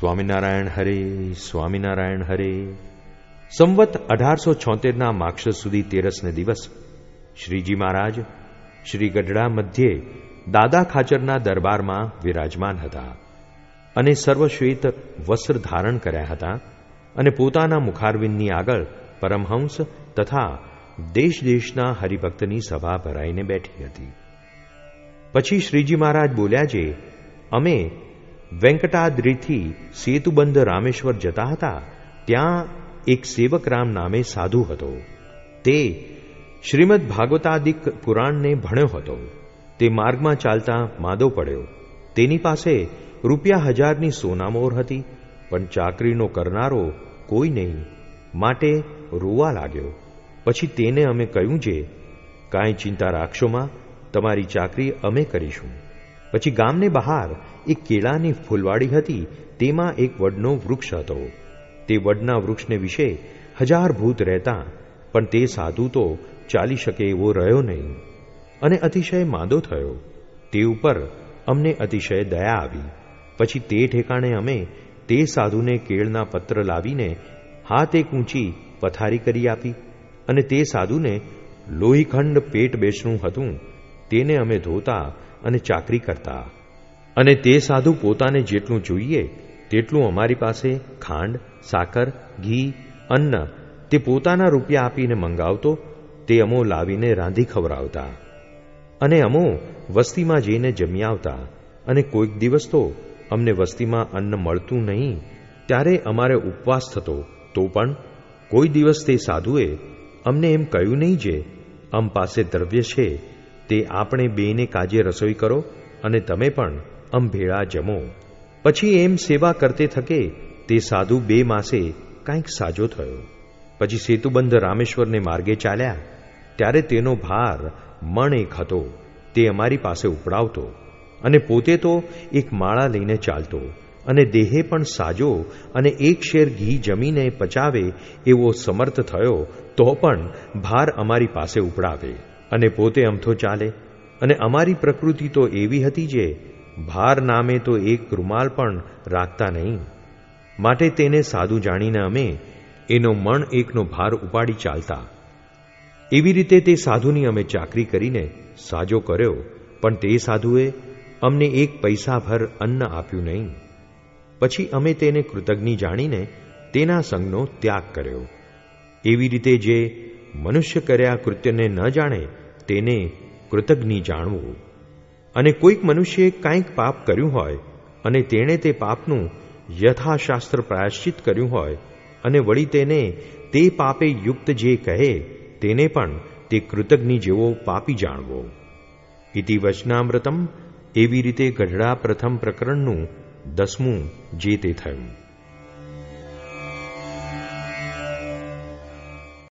સ્વામિનારાયણ હરે સ્વામિનારાયણ હરે. સંવત અઢારસો છોતેરના માક્ષ સુધી તેરસને દિવસ શ્રીજી મહારાજ શ્રી ગઢડા મધ્યે દાદા ખાચરના દરબારમાં વિરાજમાન હતા અને સર્વશ્વેત વસ્ત્ર ધારણ કર્યા હતા અને પોતાના મુખારવિંદની આગળ પરમહંસ તથા દેશ દેશના હરિભક્તની સભા ભરાઈને બેઠી હતી. પછી શ્રીજી મહારાજ બોલ્યા જે, અમે વેંકટાદ્રીથી સેતુબંધ રામેશ્વર જતા હતા, ત્યાં એક સેવક રામ નામે સાધુ હતો. તે શ્રીમદ ભાગવતાદિક પુરાણને ભણ્યો હતો. તે માર્ગમાં ચાલતા માદો પડ્યો. તેની પાસે રૂપિયા હજારની સોનામોર હતી, પણ ચાકરીનો કરનારો કોઈ નહીં. માટે રોવા લાગ્યો. પછી તેને અમે કહ્યું છે કાંઈ ચિંતા રાખશોમાં તમારી ચાકરી અમે કરીશું. પછી ગામને બહાર એક કેળાની ફૂલવાડી હતી. તેમાં એક વડનો વૃક્ષ હતો. તે વડના વૃક્ષને વિશે હજાર ભૂત રહેતા, પણ તે સાધુ તો ચાલી શકે એવો રહ્યો નહીં. અને અતિશય માંદો થયો. તે ઉપર અમને અતિશય દયા આવી. પછી તે ઠેકાણે અમે તે સાધુને કેળના પત્ર લાવીને હાથ એક ઊંચી પથારી કરી આપી અને તે સાધુને લોહીખંડ પેટ બેસણું હતું. તેને અમે ધોતા અને ચાકરી કરતા. અને તે સાધુ પોતાને જેટલું જોઈએ, તેટલું અમારી પાસે ખાંડ, સાકર, ઘી, અન્ન તે પોતાના રૂપિયા આપીને મંગાવતો, તે અમો લાવીને રાંધી ખવડાવતા. અને અમો વસ્તીમાં જઈને જમી આવતા. અને કોઈક દિવસ તો અમને વસ્તીમાં અન્ન મળતું નહીં, ત્યારે અમારે ઉપવાસ થતો. તો પણ કોઈ દિવસ તે સાધુએ અમને એમ કહ્યું નહીં જે અમ પાસે દ્રવ્ય છે, તે આપણે બેને કાજે રસોઈ કરો અને તમે પણ અમ ભેળા જમો. પછી એમ સેવા કરતે થકે તે સાધુ બે માસે કાંઈક સાજો થયો. પછી સેતુબંધ રામેશ્વરને માર્ગે ચાલ્યા. ત્યારે તેનો ભાર મણ એક હતો, તે અમારી પાસે ઉપડાવતો. અને પોતે તો એક માળા લઈને ચાલતો. અને દેહે પણ સાજો અને એક શેર ઘી જમીને પચાવે એવો સમર્થ થયો, તો પણ ભાર અમારી પાસે ઉપડાવે. અને પોતે અમથો ચાલે. અને અમારી પ્રકૃતિ તો એવી હતી જે ભાર નામે તો એક રૂમાલ પણ રાખતા નહીં. માટે તેને સાધુ જાણીને અમે એનો મણ એકનો ભાર ઉપાડી ચાલતા. એવી રીતે તે સાધુની અમે ચાકરી કરીને સાજો કર્યો, પણ તે સાધુએ અમને એક પૈસાભર અન્ન આપ્યું નહીં. પછી અમે તેને કૃતજ્ઞ જાણીને તેના સંગનો ત્યાગ કર્યો. એવી રીતે જે મનુષ્ય કર્યા કૃત્યને ન જાણે તેને કૃતજ્ઞ જાણવું. અને કોઈક મનુષ્યએ કાંઈક પાપ કર્યું હોય અને તેણે તે પાપનું યથાશાસ્ત્ર પ્રાયશ્ચિત કર્યું હોય અને વળી તેને તે પાપે યુક્ત જે કહે તેને પણ તે કૃતજ્ઞ જેવો પાપી જાણવો. ઇતિ વચનામૃતમ. એવી રીતે ગઢડા પ્રથમ પ્રકરણનું દસમું જે તે થયું.